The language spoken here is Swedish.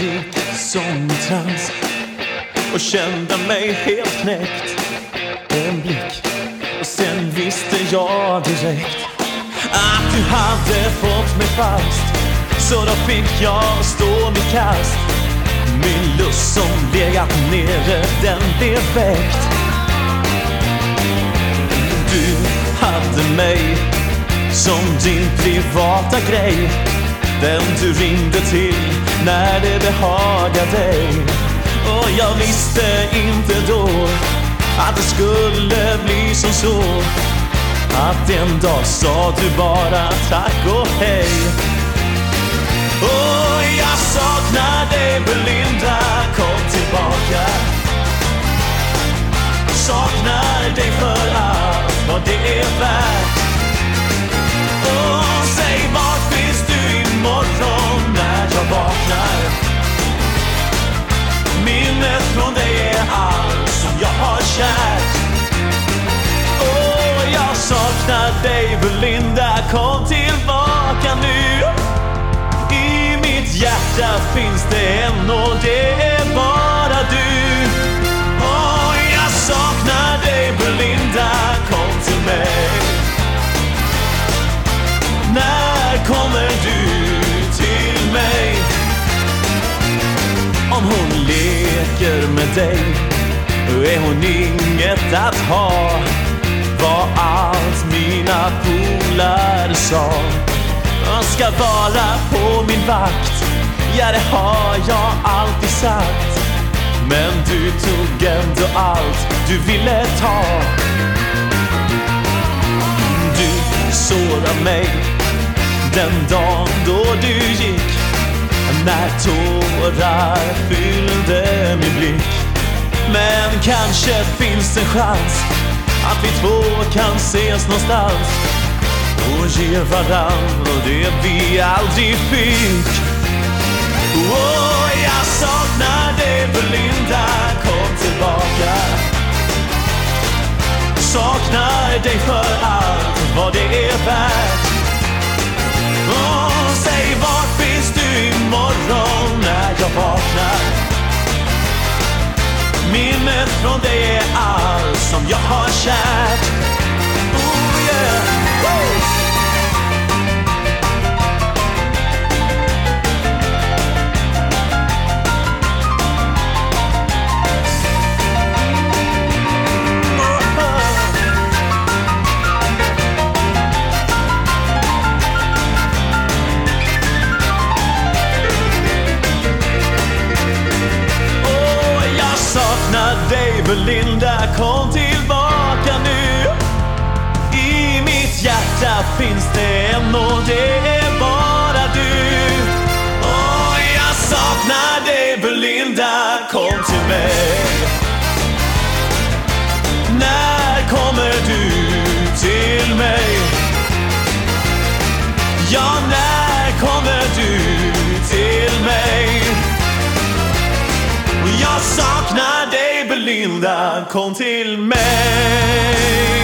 gick som i trans och kände mig helt knäckt. En blick och sen visste jag direkt att du hade fått mig fast. Så då fick jag stå mitt kast. Min lust som legat nere, den blev väckt. Du hade mig som din privata grej. Den du ringde till när det behagade dig. Och jag visste inte då att det skulle bli som så. Att en dag sa du bara tack och hej. Och jag saknar dig Belinda, kom tillbaka. Saknar dig för allt vad det är värt. Kärt. Åh, jag saknar dig Belinda, kom tillbaka nu. I mitt hjärta finns det en och det är bara du. Åh, jag saknar dig Belinda, kom till mig. När kommer du till mig? Om hon leker med dig är hon inget att ha Var allt mina polare sa. Jag ska vara på min vakt Ja, det har jag alltid sagt. Men du tog ändå allt du ville ta. Du sårade mig den dagen då du gick när tårar fyllde min blick. Men kanske finns en chans att vi två kan ses någonstans och ge varann det vi aldrig fick. Åh, jag saknar dig Belinda, kom tillbaka. Saknar dig för allt vad det är värt. Åh, säg vad som jag har kärt. Oh yeah. Woo! Åh, jag saknar dig Belinda, kom Där hjärta finns det en och det är bara du. Åh, jag saknar dig Belinda, kom till mig. När kommer du till mig? Ja, när kommer du till mig? Jag saknar dig Belinda, kom till mig.